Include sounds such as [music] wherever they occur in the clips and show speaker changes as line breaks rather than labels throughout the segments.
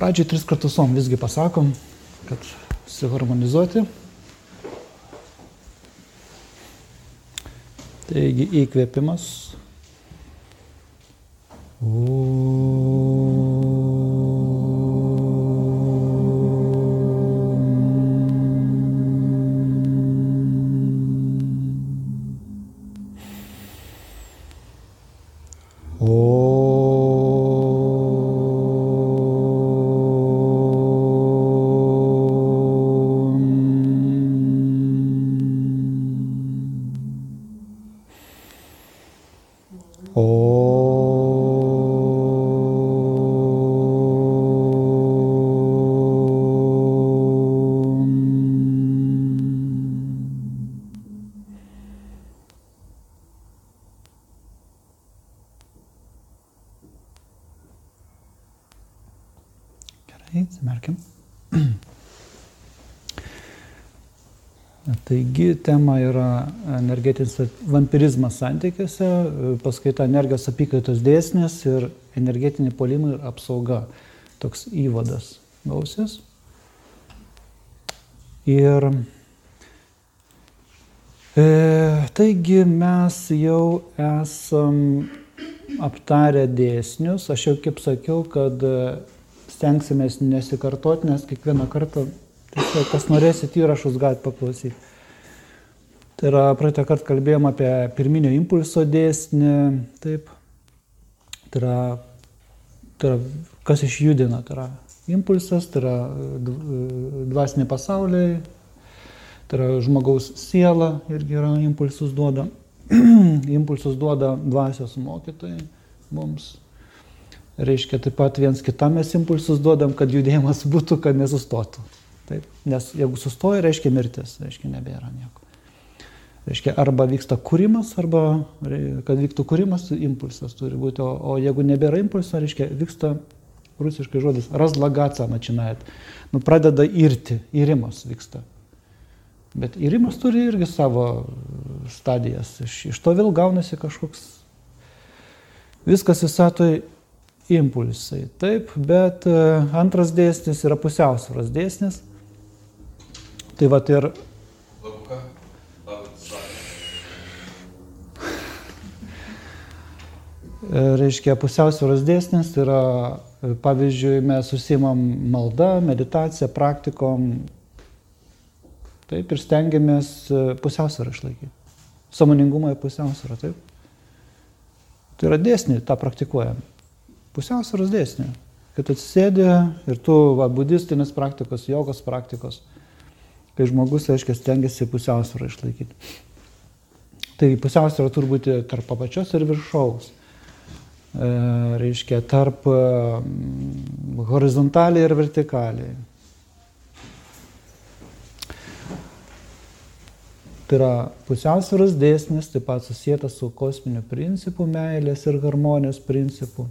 Pradžiai tris kartus om visgi pasakom, kad suharmonizuoti. Taigi įkvėpimas. Atsimerkim. Taigi tema yra energetinis vampirizmas santykiuose, paskaita energijos apykaitos dėsnis ir energetiniai polimai ir apsauga. Toks įvadas gausis. Ir e, taigi mes jau esam aptarę dėsnius. Aš jau kaip sakiau, kad stengsimės nesikartoti, nes kiekvieną kartą, tiesiog, kas norėsit įrašus, galite paklausyti. Tai yra, praeitą kartą kalbėjom apie pirminio impulso dėsnį, taip. Tai yra, tai yra kas išjudina, tai yra impulsas, tai yra dvasiniai pasauliai, tai yra žmogaus siela irgi yra impulsus duoda. [clears throat] impulsus duoda dvasios mokytojai mums reiškia taip pat viens kitam mes impulsus duodam, kad judėjimas būtų, kad nesustotų. Taip. Nes jeigu sustoja, reiškia mirtis, reiškia nebėra nieko. Reiškia, arba vyksta kūrimas, arba kad vyktų kūrimas, impulsas turi būti, o, o jeigu nebėra impulso, reiškia, vyksta rusiškai žodis razlagaca načinajat. Nu, pradeda irti, įrimas vyksta. Bet įrimas turi irgi savo stadijas. Iš, iš to vėl gaunasi kažkoks viskas visatoje impulsai. Taip, bet e, antras dėsnis yra pusiausvėros dėsnis. Tai va ir... E, reiškia, pusiausvėros dėsnis tai yra, e, pavyzdžiui, mes susimam maldą, meditaciją, praktikom. Taip, ir stengiamės pusiausvėrą išlaikyti. Samoningumą ir pusiausvėrą, taip. Tai yra dėsniai, tą praktikuojame pusiausvėros dėsnį. Kad atsisėdė ir tu, va, budistinės praktikos, jogos praktikos, kai žmogus, aiškiai, stengiasi pusiausvėrą išlaikyti. Tai pusiausvėra turi būti tarp apačios ir viršaus. E, reiškia, tarp e, horizontaliai ir vertikaliai. Tai yra pusiausvėros dėsnis, taip pat susijęs su kosminiu principu meilės ir harmonijos principu.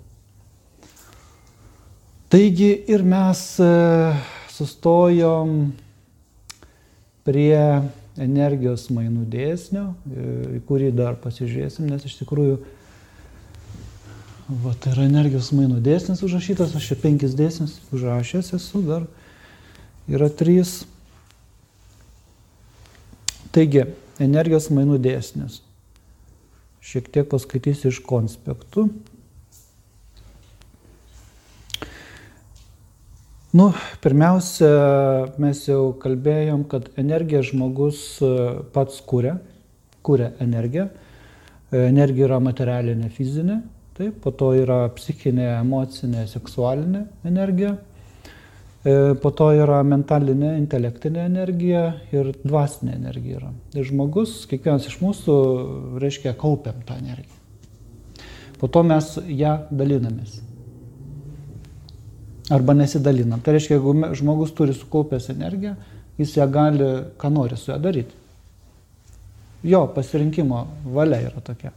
Taigi ir mes e, sustojom prie energijos mainų dėsnio, e, į kurį dar pasižiūrėsim, nes iš tikrųjų, va, tai yra energijos mainų dėsnis užrašytas, aš čia penkis dėsnis užrašęs esu, dar yra trys. Taigi, energijos mainų dėsnis. Šiek tiek paskaitysiu iš konspektų. Nu, pirmiausia, mes jau kalbėjom, kad energiją žmogus e, pats kūrė, kūrė energiją. E, energija yra materialinė, fizinė, taip, po to yra psichinė, emocinė, seksualinė energija, e, po to yra mentalinė, intelektinė energija ir dvasinė energija yra. Ir žmogus, kiekvienas iš mūsų, reiškia, kaupiam tą energiją. Po to mes ją dalinamės arba nesidalinam. Tai reiškia, jeigu žmogus turi sukaupęs energiją, jis ją gali, ką nori su ją daryti. Jo pasirinkimo valia yra tokia.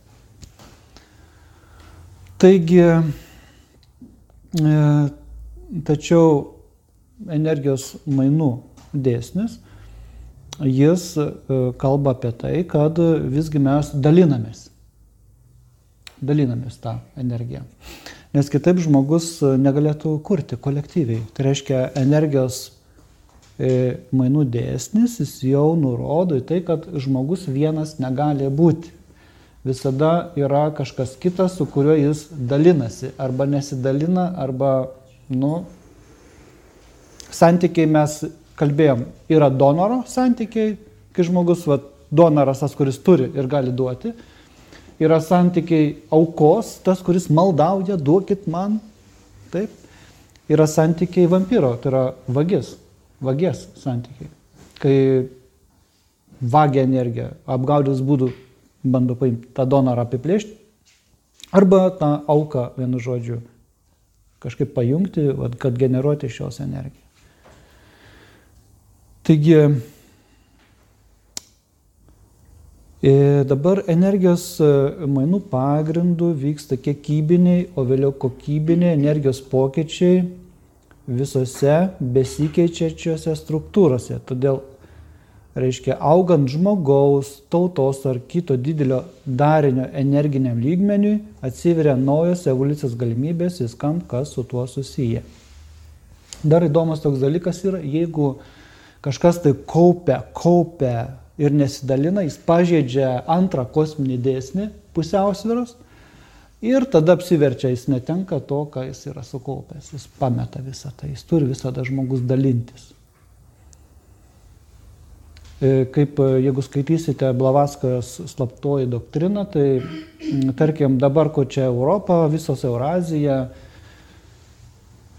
Taigi, e, tačiau energijos mainų dėsnis, jis e, kalba apie tai, kad visgi mes dalinamės. Dalinamės tą energiją. Nes kitaip žmogus negalėtų kurti kolektyviai. Tai reiškia energijos e, mainų dėsnis, jis jau nurodo į tai, kad žmogus vienas negali būti. Visada yra kažkas kitas, su kuriuo jis dalinasi. Arba nesidalina, arba, nu, santykiai mes kalbėjom, yra donoro santykiai, kai žmogus, va, donoras tas, kuris turi ir gali duoti. Yra santykiai aukos, tas, kuris maldauja, duokit man. Taip. Yra santykiai vampyro, tai yra vagis, vagės santykiai. Kai vagia energiją, apgaudės būdų bando paimti tą donorą apiplėšti, arba tą auką, vienu žodžiu, kažkaip pajungti, kad generuoti šios energiją. Taigi, e, dabar energijos e, mainų pagrindų vyksta kiekybiniai, o vėliau kokybiniai energijos pokyčiai visose besikeičiačiose struktūrose. Todėl, reiškia, augant žmogaus, tautos ar kito didelio darinio energiniam lygmeniui, atsiveria naujos evoliucijos galimybės viskam, kas su tuo susiję. Dar įdomus toks dalykas yra, jeigu kažkas tai kaupia, kaupia ir nesidalina, jis pažeidžia antrą kosminį dėsnį pusiausviros ir tada apsiverčia, jis netenka to, ką jis yra sukaupęs, jis pameta visą tai, jis turi visada žmogus dalintis. E, kaip e, jeigu skaitysite Blavaskojos slaptoji doktrina, tai tarkim dabar, kur čia Europa, visos Eurazija,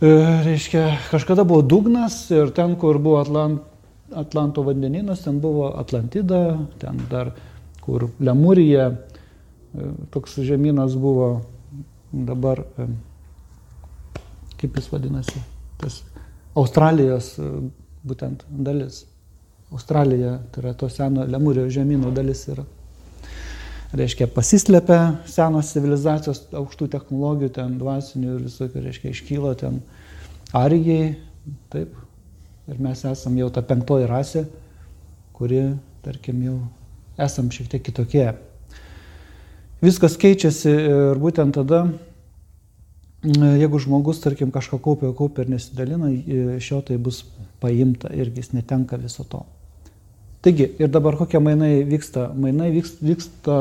e, reiškia, kažkada buvo dugnas ir ten, kur buvo Atlant, Atlanto vandeninas, ten buvo Atlantida, ten dar kur Lemurija, e, toks žemynas buvo dabar, e, kaip jis vadinasi, tas Australijos e, būtent dalis. Australija, tai yra to seno Lemūrio žemynų dalis yra. Reiškia, pasislepia senos civilizacijos aukštų technologijų, ten dvasinių ir visokių, reiškia, iškyla ten arijai, taip, Ir mes esam jau ta penktoji rasė, kuri, tarkim, jau esam šiek tiek kitokie. Viskas keičiasi ir būtent tada, jeigu žmogus, tarkim, kažką kaupia, kaupia ir nesidalina, šio tai bus paimta irgi jis netenka viso to. Taigi, ir dabar kokie mainai vyksta? Mainai vyksta, vyksta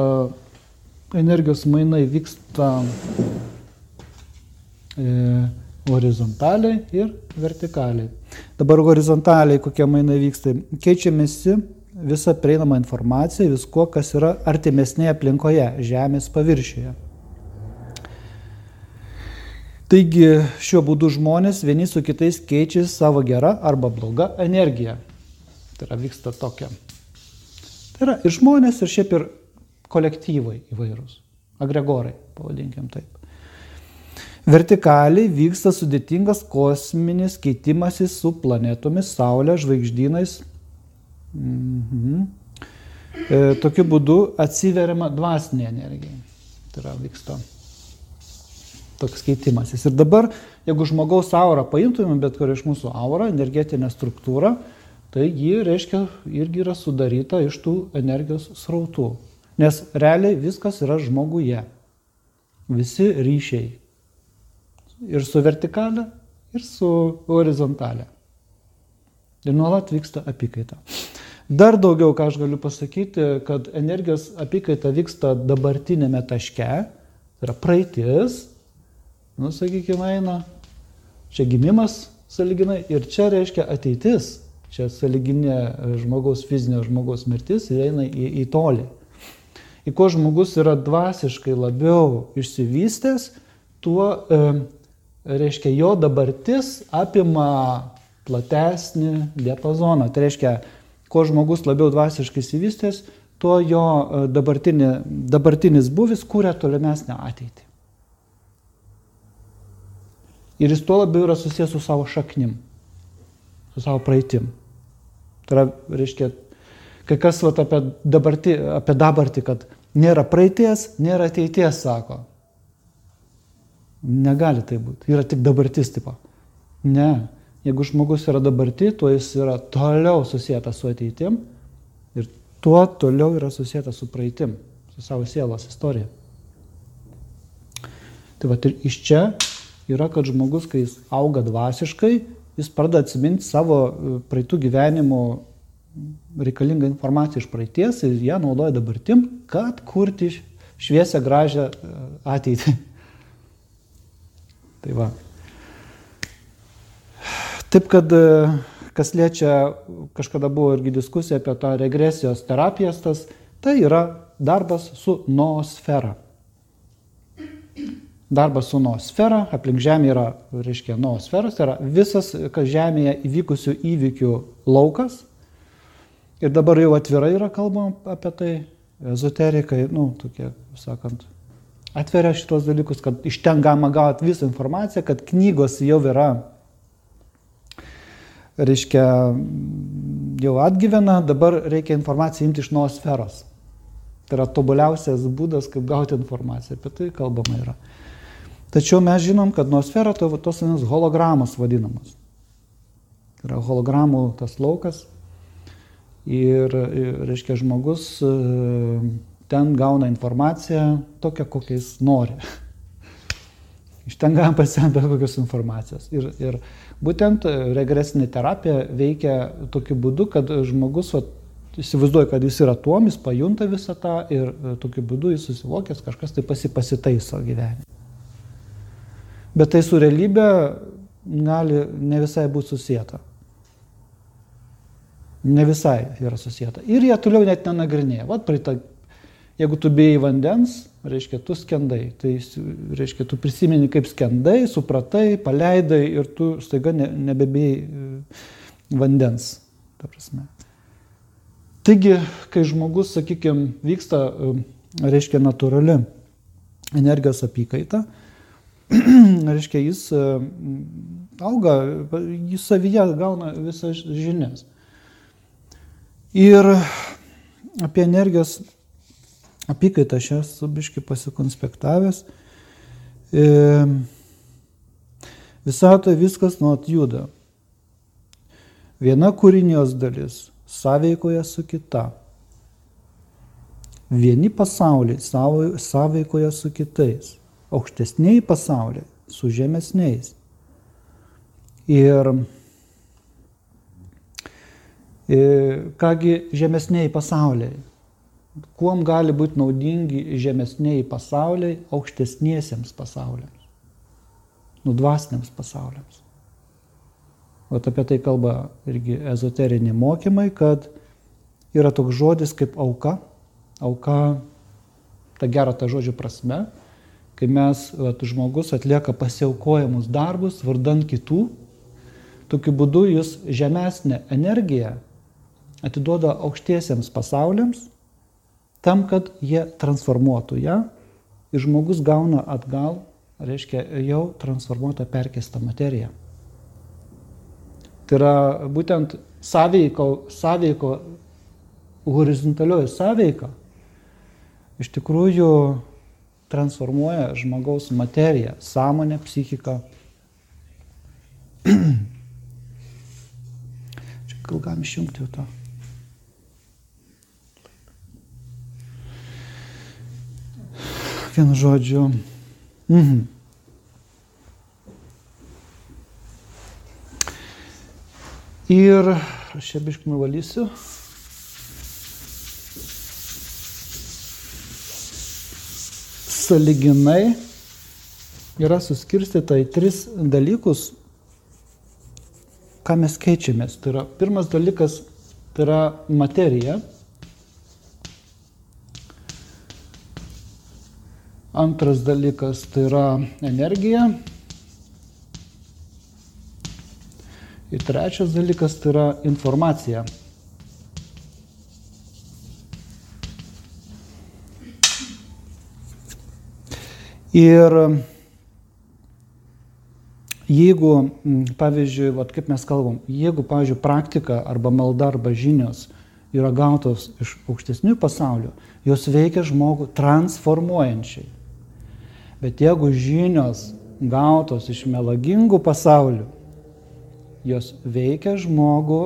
energijos mainai vyksta e, horizontaliai ir vertikaliai. Dabar horizontaliai kokie mainai vyksta. Keičiamėsi visą prieinamą informaciją, viskuo, kas yra artimesnėje aplinkoje, Žemės paviršiuje. Taigi šiuo būdu žmonės vieni su kitais keičia savo gerą arba blogą energiją. Tai yra vyksta tokia. Tai yra ir žmonės, ir šiaip ir kolektyvai įvairūs, agregorai, pavadinkim taip. Vertikaliai vyksta sudėtingas kosminis keitimasis su planetomis, Saulė, žvaigždynais. Mhm. E, tokiu būdu atsiveriama dvasinė energija. Tai yra vyksta toks keitimasis. Ir dabar, jeigu žmogaus aurą paimtumėm, bet kur iš mūsų aurą, energetinę struktūrą, tai ji, reiškia, irgi yra sudaryta iš tų energijos srautų. Nes realiai viskas yra žmoguje. Visi ryšiai, ir su vertikalė, ir su horizontalė. Ir nuolat vyksta apykaita. Dar daugiau, ką aš galiu pasakyti, kad energijos apykaita vyksta dabartinėme taške, tai yra praeitis, nu, sakykime, eina, čia gimimas saliginai ir čia reiškia ateitis, čia saliginė žmogaus fizinio žmogaus mirtis ir eina į, į tolį. Į ko žmogus yra dvasiškai labiau išsivystęs, tuo e, reiškia, jo dabartis apima platesnį diapazoną. Tai reiškia, kuo žmogus labiau dvasiškai įsivystęs, tuo jo e, dabartinė, dabartinis buvis kūrė tolimesnę ateitį. Ir jis tuo labiau yra susijęs su savo šaknim, su savo praeitim. Tai yra, reiškia, kai kas vat, apie, dabartį, apie dabartį, kad nėra praeities, nėra ateities, sako. Negali tai būti. Yra tik dabartis tipo. Ne. Jeigu žmogus yra dabarti, tuo jis yra toliau susijęs su ateitim ir tuo toliau yra susijęs su praeitim, su savo sielos istorija. Tai va ir iš čia yra, kad žmogus, kai jis auga dvasiškai, jis pradeda atsiminti savo e, praeitų gyvenimų reikalingą informaciją iš praeities ir ją naudoja dabartim, kad kurti šviesią, gražią e, ateitį. Tai va. Taip, kad e, kas liečia, kažkada buvo irgi diskusija apie tą regresijos terapijas, tas, tai yra darbas su noosfera darbas su noosfera, aplink Žemė yra, reiškia, noosferas, tai yra visas, kas Žemėje įvykusių įvykių laukas. Ir dabar jau atvirai yra kalbama apie tai, ezoterikai, nu, tokie, sakant, atveria šitos dalykus, kad iš ten galima gauti visą informaciją, kad knygos jau yra, reiškia, jau atgyvena, dabar reikia informaciją imti iš noosferos. Tai yra tobuliausias būdas, kaip gauti informaciją, apie tai kalbama yra. Tačiau mes žinom, kad nuosfera tai tos hologramos vadinamos. Tai yra hologramų tas laukas ir reiškia, žmogus e, ten gauna informaciją tokią, kokią jis nori. Iš ten galima pasiemti bet kokios informacijos. Ir, ir būtent regresinė terapija veikia tokiu būdu, kad žmogus va, įsivaizduoja, kad jis yra tuom, jis pajunta visą tą ir e, tokiu būdu jis susivokęs, kažkas tai pasipasitaiso gyvenime bet tai su realybė gali ne visai būti susijęta. Ne visai yra susijęta. Ir jie toliau net nenagrinėja. Vat praeitą, jeigu tu bijai vandens, reiškia, tu skendai. Tai reiškia, tu prisimeni, kaip skendai, supratai, paleidai ir tu staiga ne, nebebijai e, vandens. Ta prasme. Taigi, kai žmogus, sakykime, vyksta, e, reiškia, natūrali energijos apykaita, [clears throat] reiškia, jis e, auga, jis savyje gauna visas žinias. Ir apie energijos apykaitą aš esu biški pasikonspektavęs. E, Visatoje viskas nuot juda. Viena kūrinijos dalis sąveikoje su kita. Vieni pasauliai sąveikoje su kitais aukštesniai pasauliai su žemesniais. Ir kągi žemesniai pasauliai, kuom gali būti naudingi žemesniai pasauliai aukštesniesiems pasauliams, nudvasiniams pasauliams. O apie tai kalba irgi ezoteriniai mokymai, kad yra toks žodis kaip auka, auka, ta gera ta žodžio prasme, kai mes, vat, žmogus atlieka pasiaukojamus darbus vardan kitų, tokiu būdu jis žemesnę energiją atiduoda aukštiesiems pasauliams, tam, kad jie transformuotų ją ir žmogus gauna atgal, reiškia, jau transformuotą perkestą materiją. Tai yra būtent sąveiko, sąveiko horizontalioji sąveika iš tikrųjų transformuoja žmogaus materiją, sąmonę, psichiką. [clears throat] Čia gal galim išjungti jau tą. Vienu žodžiu. Mhm. Ir aš čia biškai nuvalysiu. saliginai yra suskirstyta į tris dalykus, ką mes keičiamės. Tai yra, pirmas dalykas tai yra materija. Antras dalykas tai yra energija. Ir trečias dalykas tai yra informacija. Ir jeigu, pavyzdžiui, vat, kaip mes kalbam, jeigu, pavyzdžiui, praktika arba malda arba žinios yra gautos iš aukštesnių pasaulių, jos veikia žmogų transformuojančiai. Bet jeigu žinios gautos iš melagingų pasaulių, jos veikia žmogų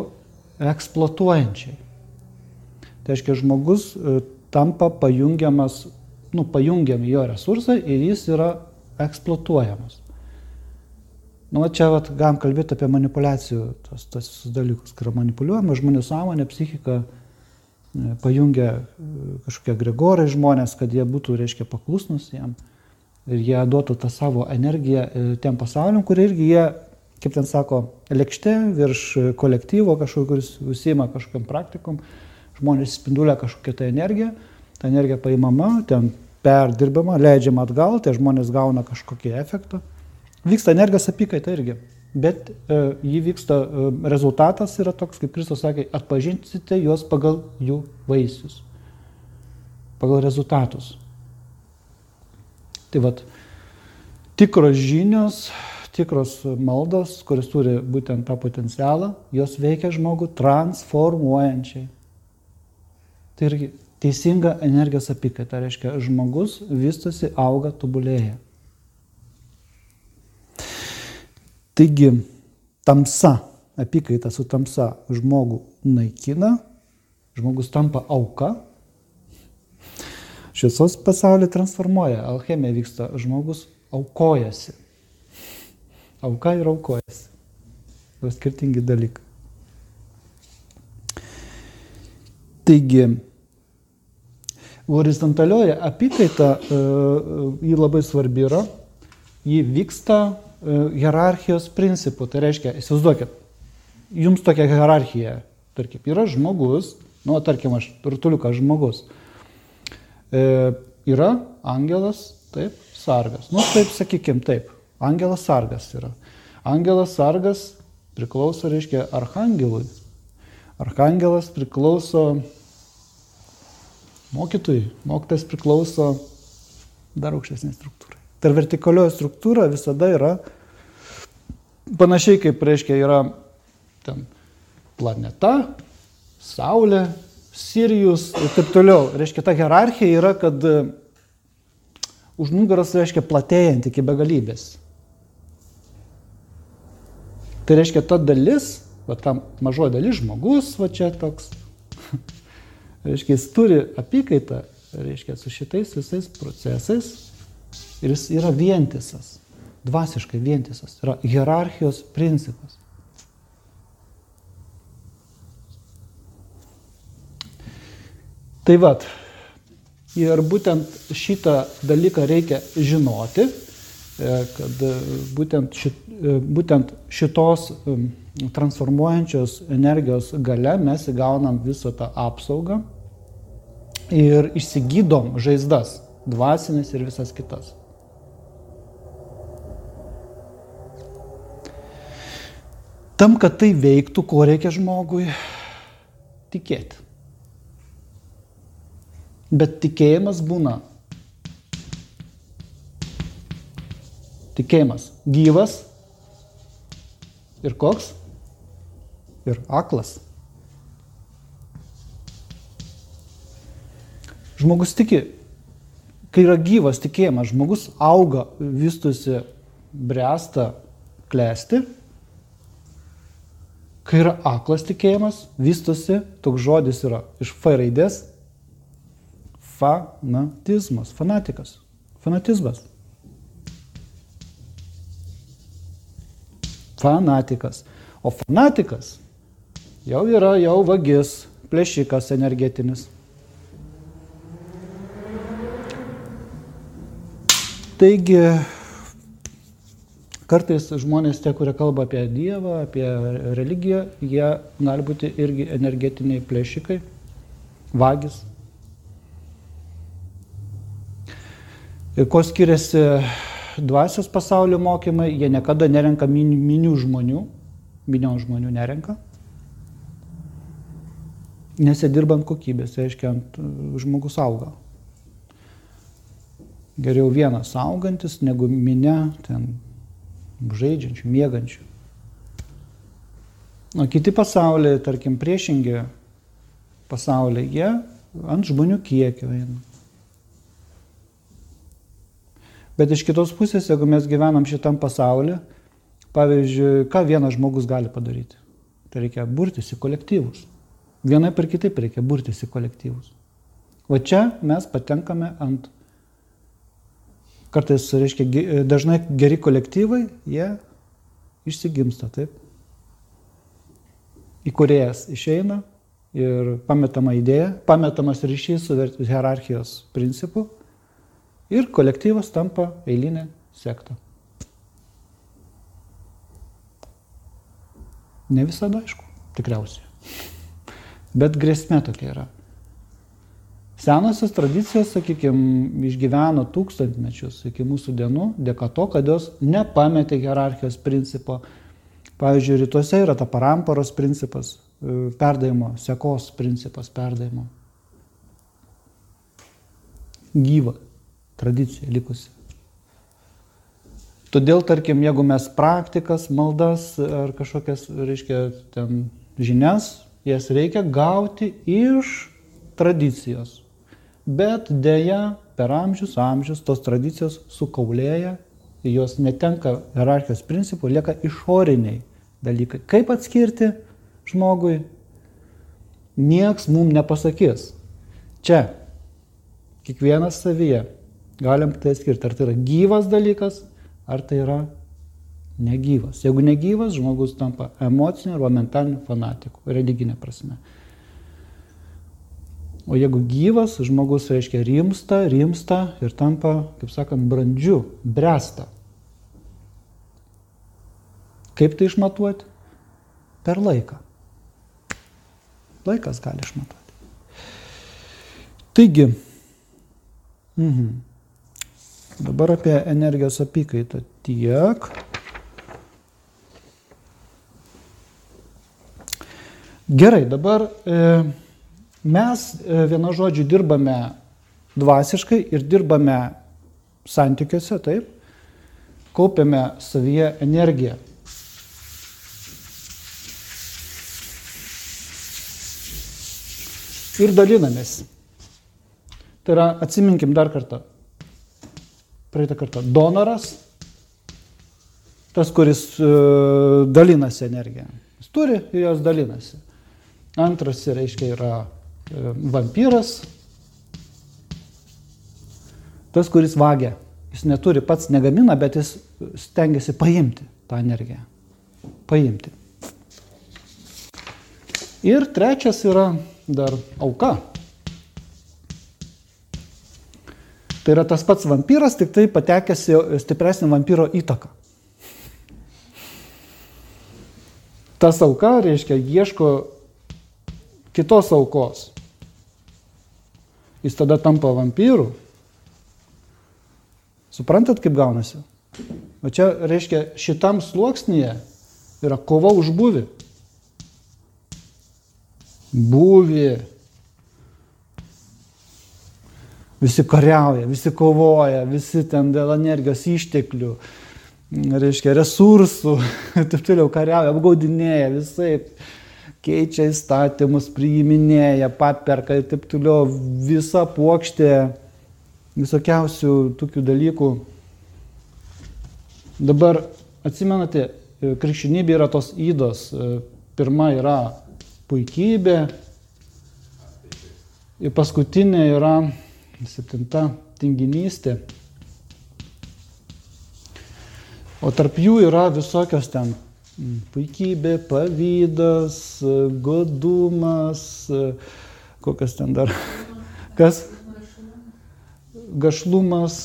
eksploatuojančiai. Tai reiškia, žmogus e, tampa pajungiamas nu, pajungiam jo resursą ir jis yra eksploatuojamos. Nu, čia vat, galim kalbėti apie manipulacijų tos, tos dalykus, kai yra manipuliuojama žmonių sąmonė, psichika, e, pajungia e, kažkokie gregorai žmonės, kad jie būtų, reiškia, paklusnus jam ir jie duotų tą savo energiją e, tiem pasauliam, kur irgi jie, kaip ten sako, lėkšte virš kolektyvo kažkokio, kuris užsima kažkokiam praktikom, žmonės spindulia kažkokią tą energiją, ta energija paimama, ten perdirbama, leidžiama atgal, tai žmonės gauna kažkokį efektą. Vyksta energijos apykaita irgi, bet e, jį vyksta, e, rezultatas yra toks, kaip Kristus sakė, atpažinsite juos pagal jų vaisius, pagal rezultatus. Tai vad, tikros žinios, tikros maldos, kuris turi būtent tą potencialą, jos veikia žmogų transformuojančiai. Tai irgi teisinga energijos apykaita, reiškia, žmogus vystosi, auga, tobulėja. Taigi, tamsa, apykaita su tamsa žmogų naikina, žmogus tampa auka, šviesos pasaulį transformuoja, alchemija vyksta, žmogus aukojasi. Auka ir aukojasi. Tai skirtingi dalykai. Taigi, Horizontalioji apykaita, e, ji labai svarbi yra, ji vyksta e, hierarchijos principu. Tai reiškia, įsivaizduokit, jums tokia hierarchija, tarkim, yra žmogus, nu, tarkim, aš rutuliukas žmogus. E, yra angelas, taip, sargas. Nu, taip, sakykim, taip, angelas sargas yra. Angelas sargas priklauso, reiškia, arhangelui. Arhangelas priklauso mokytojui. Mokytas priklauso dar aukštesnė struktūrai. Tai vertikalioji struktūra visada yra panašiai kaip, reiškia, yra ten planeta, Saulė, Sirijus ir taip toliau. Reiškia, ta hierarchija yra, kad e, už nugaras reiškia platėjant iki begalybės. Tai reiškia, ta dalis, va ta mažoji dalis žmogus, va čia toks [laughs] reiškia, jis turi apykaitą, reiškia, su šitais visais procesais ir jis yra vientisas, dvasiškai vientisas, yra hierarchijos principas. Tai vad, ir būtent šitą dalyką reikia žinoti, e, kad būtent, šit, e, būtent šitos transformuojančios energijos gale mes įgaunam visą tą apsaugą ir išsigydom žaizdas, dvasinės ir visas kitas. Tam, kad tai veiktų, ko reikia žmogui? Tikėti. Bet tikėjimas būna. Tikėjimas gyvas ir koks? Ir aklas. Žmogus tiki, kai yra gyvas tikėjimas, žmogus auga, vystosi, bręsta, klesti. Kai yra aklas tikėjimas, vystosi, toks žodis yra iš F raidės - fanatizmas, fanatikas, fanatizmas. Fanatikas. O fanatikas jau yra jau vagis, plėšikas energetinis. Taigi, kartais žmonės, tie, kurie kalba apie Dievą, apie religiją, jie gali būti irgi energetiniai plėšikai, vagis. Ir ko skiriasi dvasios pasaulio mokymai, jie niekada nerenka minių žmonių, minios žmonių nerenka. Nes jie dirba ant kokybės, tai reiškia, ant žmogus auga. Geriau vienas augantis negu minė ten žaidžiančių, mėgančių. O kiti pasauliai, tarkim, priešingi pasauliai, jie ant žmonių kiekio eina. Bet iš kitos pusės, jeigu mes gyvenam šitam pasauliu, pavyzdžiui, ką vienas žmogus gali padaryti? Tai reikia burtis į kolektyvus. Vienai per kitaip reikia burtis į kolektyvus. O čia mes patenkame ant kartais, reiškia, dažnai geri kolektyvai, jie išsigimsta, taip. Įkūrėjas išeina ir pametama idėja, pametamas ryšys su hierarchijos principu ir kolektyvas tampa eilinė sekta. Ne visada aišku, tikriausiai. Bet grėsmė tokia yra. Senosios tradicijos, sakykime, išgyveno tūkstantmečius iki mūsų dienų dėka to, kad jos nepametė hierarchijos principo. Pavyzdžiui, rytuose yra ta paramparos principas, e, perdavimo, sekos principas perdavimo. Gyva tradicija likusi. Todėl, tarkim, jeigu mes praktikas, maldas ar kažkokias, reiškia, ten žinias, jas reikia gauti iš tradicijos. Bet dėja, per amžius, amžius tos tradicijos sukaulėja, jos netenka hierarchijos principų, lieka išoriniai dalykai. Kaip atskirti žmogui? Niekas mums nepasakys. Čia, kiekvienas savyje, galim tai atskirti, ar tai yra gyvas dalykas, ar tai yra negyvas. Jeigu negyvas, žmogus tampa emociniu arba mentaliniu fanatiku, religinė prasme. O jeigu gyvas, žmogus, reiškia, rimsta, rimsta ir tampa, kaip sakant, brandžiu, bręsta. Kaip tai išmatuoti? Per laiką. Laikas gali išmatuoti. Taigi, mhm. Dabar apie energijos apykaitą tiek. Gerai, dabar e, mes e, vieno žodžiu dirbame dvasiškai ir dirbame santykiuose, taip, kaupiame savyje energiją. Ir dalinamės. Tai yra, atsiminkim dar kartą, praeitą kartą. Donoras, tas, kuris uh, dalinasi energiją. Jis turi ir jos dalinasi. Antras, reiškia, yra uh, vampyras, tas, kuris vagia. Jis neturi pats negamina, bet jis stengiasi paimti tą energiją. Paimti. Ir trečias yra dar auka. Tai yra tas pats vampyras, tik tai patekęs į stipresnį vampyro įtaką. Tas auka, reiškia, ieško kitos aukos. Jis tada tampa vampyru. Suprantat, kaip gaunasi? O čia, reiškia, šitam sluoksnyje yra kova už buvį. Buvį Visi kariauja, visi kovoja, visi ten dėl energijos išteklių, reiškia, resursų, [laughs] taip toliau kariauja, apgaudinėja visai, keičia įstatymus, priiminėja, paperka ir taip toliau, visa plokštė visokiausių tokių dalykų. Dabar atsimenate, krikščionybė yra tos įdos. Pirma yra puikybė ir paskutinė yra Septinta tinginystė. O tarp jų yra visokios ten puikybė, pavydas, godumas, kokias ten dar. [laughs] Kas? Gašlumas,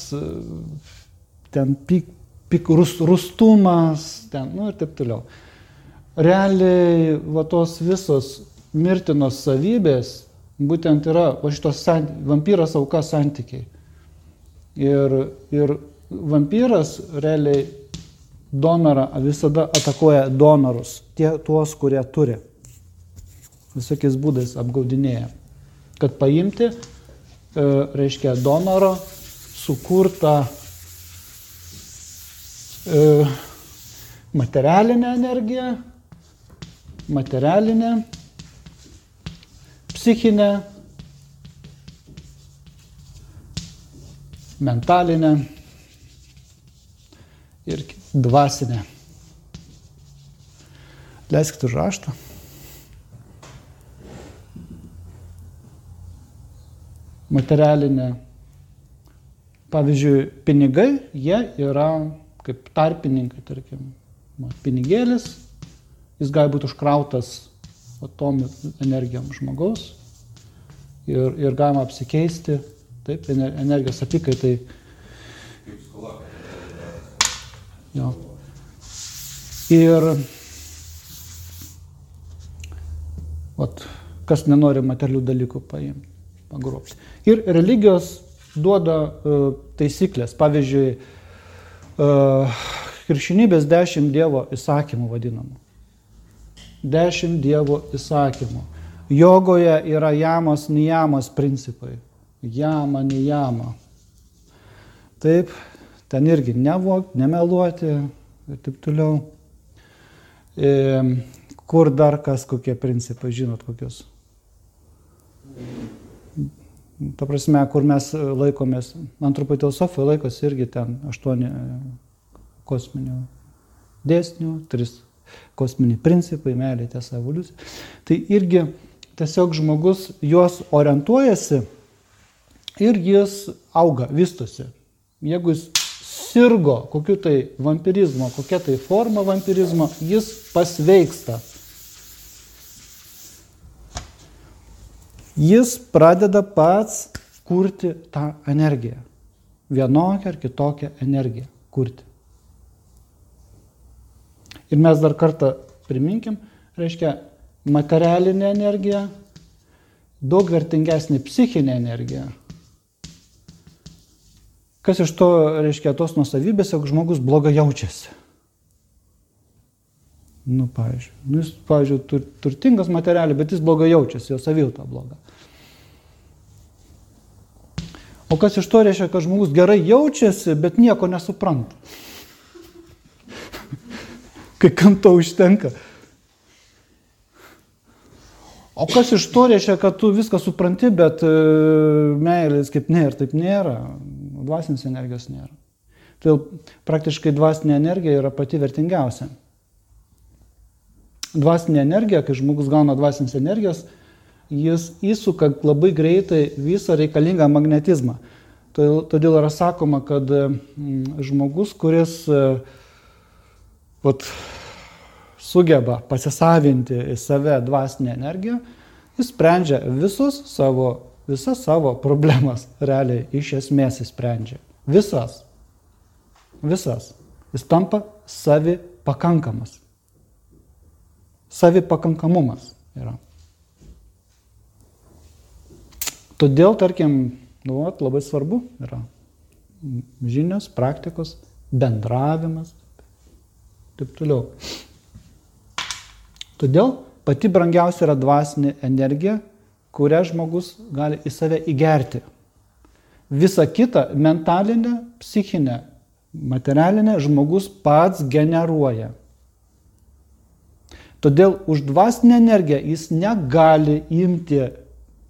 ten pik, pik, rus, rustumas, ten, nu ir taip toliau. Realiai, va tos visos mirtinos savybės būtent yra va šitos vampyras auka santykiai. Ir, ir vampyras realiai donorą visada atakuoja donorus, tie, tuos, kurie turi. Visokiais būdais apgaudinėja. Kad paimti, e, reiškia, donoro sukurtą e, materialinę energiją, materialinę psichinę, mentalinę ir dvasinę. Leiskit už raštą. Materialinė, Pavyzdžiui, pinigai, jie yra kaip tarpininkai, tarkim, pinigėlis, jis gali būti užkrautas atomų energijom žmogaus ir, ir galima apsikeisti, taip, energijos apykaitai. Jo. Ir vat, kas nenori materialių dalykų paimti, pagrobti. Ir religijos duoda uh, taisyklės. Pavyzdžiui, uh, krikščionybės dešimt Dievo įsakymų vadinamų. Dešimt Dievo įsakymų. Jogoje yra jamos, nijamos principai. Jama, nijama. Taip, ten irgi nevok, nemeluoti ir taip toliau. E, kur dar kas, kokie principai, žinot kokius? Ta prasme, kur mes laikomės, antropai teosofai laikosi irgi ten aštuoni kosminių dėsnių, tris kosminiai principai, meilė, tiesa, evoliucija. Tai irgi tiesiog žmogus juos orientuojasi ir jis auga, vystosi. Jeigu jis sirgo kokiu tai vampirizmo, kokia tai forma vampirizmo, jis pasveiksta. Jis pradeda pats kurti tą energiją. Vienokią ar kitokią energiją kurti. Ir mes dar kartą priminkim, reiškia, materialinė energija daug vertingesnė psichinė energija. Kas iš to reiškia tos nusavybės, jog žmogus blogai jaučiasi. Nu, pavyzdžiui, nu, jis, pavyzdžiui, tur, turtingas materialiai, bet jis blogai jaučiasi, jo savijauta bloga. O kas iš to reiškia, kad žmogus gerai jaučiasi, bet nieko nesupranta kai kam to užtenka. O kas iš to reiškia, kad tu viską supranti, bet e, meilės kaip ir taip nėra, dvasinės energijos nėra. Todėl praktiškai dvasinė energija yra pati vertingiausia. Dvasinė energija, kai žmogus gauna dvasinės energijos, jis įsuka labai greitai visą reikalingą magnetizmą. Todėl yra sakoma, kad žmogus, kuris uh, vat, sugeba pasisavinti į save dvasinę energiją, jis sprendžia visus savo, visas savo problemas, realiai iš esmės jis sprendžia. Visas. Visas. Jis tampa savi pakankamas. Savi pakankamumas yra. Todėl, tarkim, nu, labai svarbu yra žinios, praktikos, bendravimas, taip toliau. Todėl pati brangiausia yra dvasinė energija, kurią žmogus gali į save įgerti. Visa kita - mentalinė, psichinė, materialinė - žmogus pats generuoja. Todėl už dvasinę energiją jis negali imti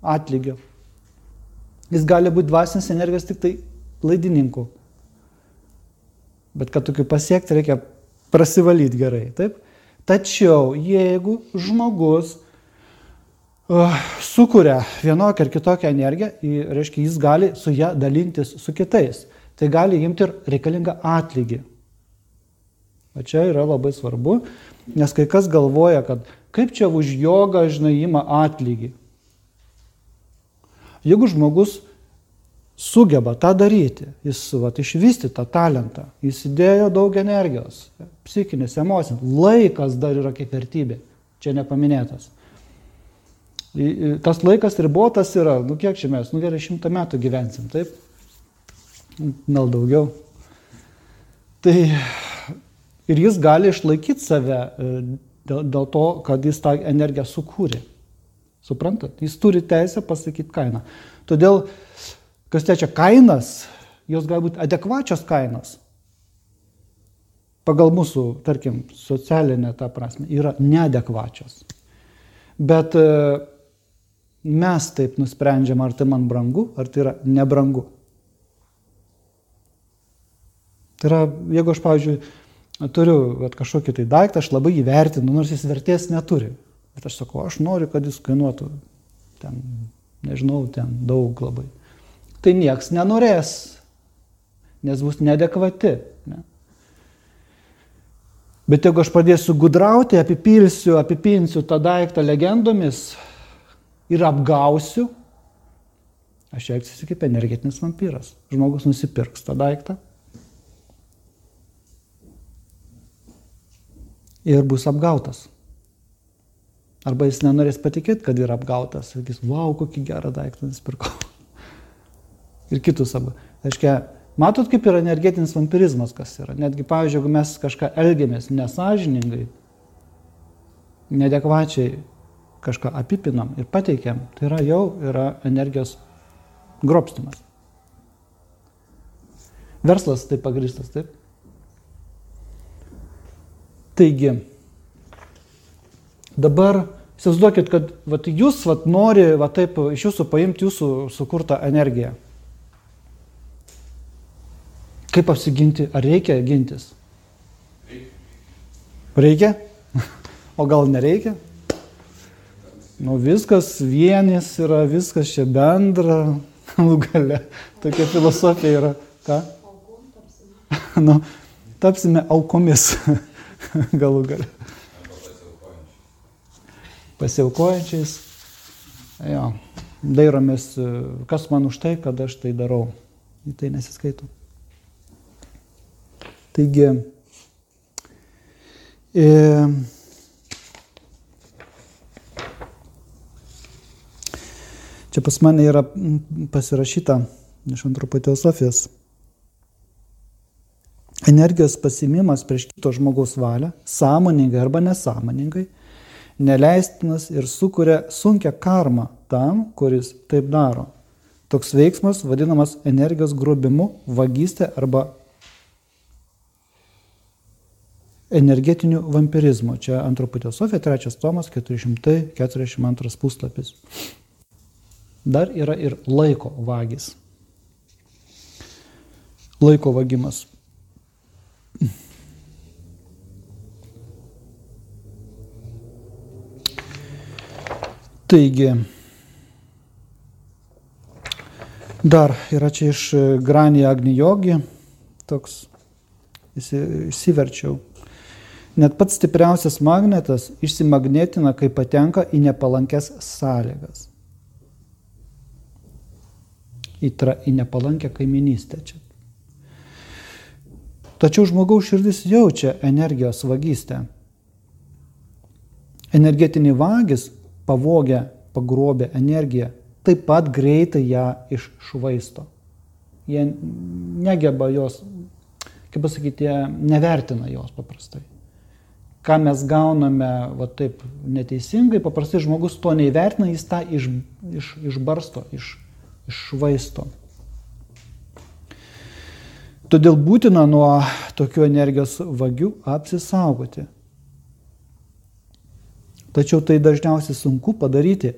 atlygio. Jis gali būti dvasinės energijos tik tai laidininku. Bet kad tokiu pasiekti, reikia prasivalyti gerai. Taip? Tačiau jeigu žmogus uh, sukuria vienokią ar kitokią energiją, reiškia, jis gali su ją dalintis su kitais. Tai gali imti ir reikalingą atlygį. O čia yra labai svarbu, nes kai kas galvoja, kad kaip čia už jogą, žinai, ima atlygį. Jeigu žmogus sugeba tą daryti, jis vat, išvysti tą talentą, jis įdėjo daug energijos, psichinės, emocinės, laikas dar yra kaip vertybė, čia nepaminėtas. Tas laikas ribotas yra, nu kiek čia mes, nu gerai, šimtą metų gyvensim, taip? Gal daugiau. Tai ir jis gali išlaikyti save e, dėl, dėl to, kad jis tą energiją sukūrė. Suprantat? Jis turi teisę pasakyti kainą. Todėl Kas tečia kainas, jos gali būti adekvačios kainos. Pagal mūsų, tarkim, socialinę tą prasme, yra neadekvačios. Bet e, mes taip nusprendžiam, ar tai man brangu, ar tai yra nebrangu. Tai yra, jeigu aš, pavyzdžiui, turiu vat, kažkokį tai daiktą, aš labai jį vertinu, nors jis vertės neturi. Bet aš sakau, aš noriu, kad jis kainuotų ten, nežinau, ten daug labai tai nieks nenorės nes bus nedekvati. Ne? Bet jeigu aš pradėsiu gudrauti, apipilsiu, apipinsiu tą daiktą legendomis ir apgausiu, aš elgsiuosi kaip energetinis vampyras. Žmogus nusipirks tą daiktą ir bus apgautas. Arba jis nenorės patikėti, kad yra apgautas. Sakys, wow, kokį gerą daiktą nusipirkau. Ir kitus abu. Aiškia, matot, kaip yra energetinis vampirizmas, kas yra. Netgi, pavyzdžiui, jeigu mes kažką elgiamės nesažiningai, nedekvačiai kažką apipinam ir pateikiam, tai yra jau yra energijos grobstimas. Verslas tai pagristas, taip? Taigi, dabar įsivaizduokit, kad vat, jūs vat, nori va, taip, iš jūsų paimti jūsų sukurtą energiją. Kaip apsiginti? Ar reikia gintis? Reikia? [laughs] O gal nereikia? Nu viskas vienis yra, viskas čia bendra, [laughs] gale. Tokia filosofija yra. Ką? [laughs] nu, tapsime aukomis. galų galę. Pasiaukojančiais. Jo, dairomės, kas man už tai, kad aš tai darau. Į tai nesiskaitau. Taigi, e, čia pas mane yra pasirašyta iš antropų teosofijos energijos pasimimas prieš kito žmogaus valią, sąmoningai arba nesąmoningai, neleistinas ir sukuria sunkia karma tam, kuris taip daro. Toks veiksmas vadinamas energijos grobimu, vagystė arba energetiniu vampirizmu. Čia antroputė Sofija, trečias tomas, 442 puslapis. Dar yra ir laiko vagis. Laiko vagimas. Taigi, dar yra čia iš Granį Agnijogi, toks įsiverčiau. Net pats stipriausias magnetas išsimagnetina, kai patenka į nepalankes sąlygas. Į, tra, į nepalankę kaiminystę čia. Tačiau žmogaus širdis jaučia energijos vagystę. Energetinį vagis pavogę, pagrobę energiją, taip pat greitai ją iššvaisto. Jie negeba jos, kaip pasakyti, nevertina jos paprastai. Ką mes gauname va taip neteisingai, paprastai žmogus to neįvertina, jis tą iš, iš, išbarsto, iš, iššvaisto. Todėl būtina nuo tokių energijos vagių apsisaugoti. Tačiau tai dažniausiai sunku padaryti,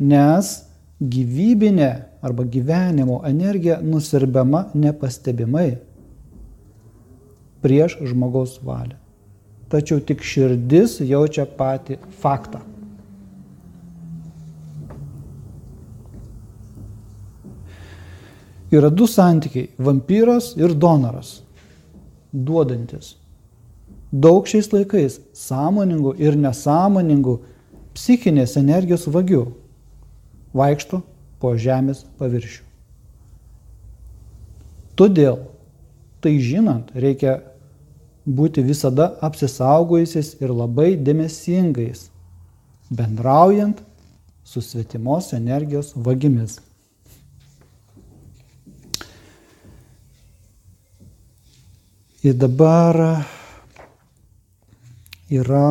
nes gyvybinė arba gyvenimo energija nusirbiama nepastebimai prieš žmogaus valią. Tačiau tik širdis jaučia patį faktą. Yra du santykiai - vampyras ir donoras, duodantis daug šiais laikais sąmoningų ir nesąmoningų psichinės energijos vagių vaikšto po žemės paviršių. Todėl, tai žinant, reikia būti visada apsisaugojusiais ir labai dėmesingais, bendraujant su svetimos energijos vagimis. Ir dabar yra